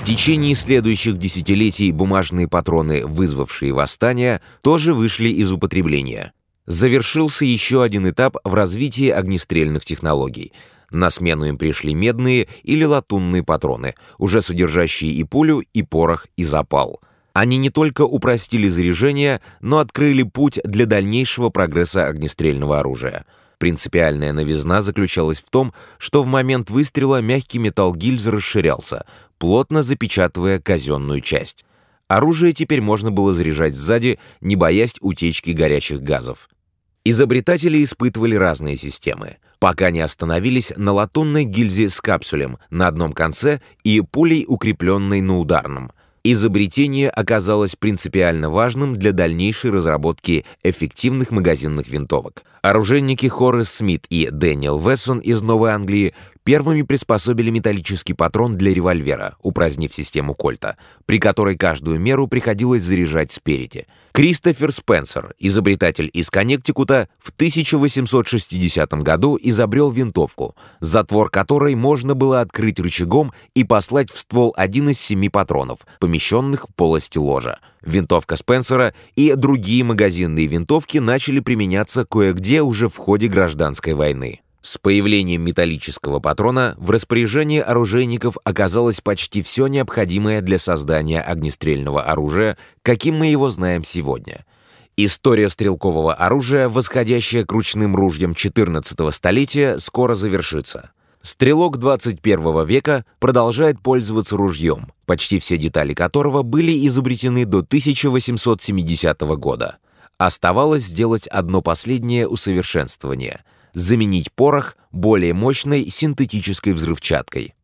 В течение следующих десятилетий бумажные патроны, вызвавшие восстание, тоже вышли из употребления. Завершился еще один этап в развитии огнестрельных технологий. На смену им пришли медные или латунные патроны, уже содержащие и пулю, и порох, и запал. Они не только упростили заряжение, но открыли путь для дальнейшего прогресса огнестрельного оружия. Принципиальная новизна заключалась в том, что в момент выстрела мягкий металл гильзы расширялся, плотно запечатывая казенную часть. Оружие теперь можно было заряжать сзади, не боясь утечки горячих газов. Изобретатели испытывали разные системы, пока не остановились на латунной гильзе с капсулем на одном конце и пулей, укрепленной на ударном – Изобретение оказалось принципиально важным для дальнейшей разработки эффективных магазинных винтовок. Оружейники Хоррес Смит и Дэниел Вессон из Новой Англии первыми приспособили металлический патрон для револьвера, упразднив систему Кольта, при которой каждую меру приходилось заряжать спереди. Кристофер Спенсер, изобретатель из Коннектикута, в 1860 году изобрел винтовку, затвор которой можно было открыть рычагом и послать в ствол один из семи патронов, помещенных в полости ложа. Винтовка Спенсера и другие магазинные винтовки начали применяться кое-где уже в ходе гражданской войны. С появлением металлического патрона в распоряжении оружейников оказалось почти все необходимое для создания огнестрельного оружия, каким мы его знаем сегодня. История стрелкового оружия, восходящая к ручным ружьям 14 столетия, скоро завершится. Стрелок 21 века продолжает пользоваться ружьем, почти все детали которого были изобретены до 1870 года. Оставалось сделать одно последнее усовершенствование — заменить порох более мощной синтетической взрывчаткой.